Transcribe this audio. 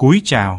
cúi chào.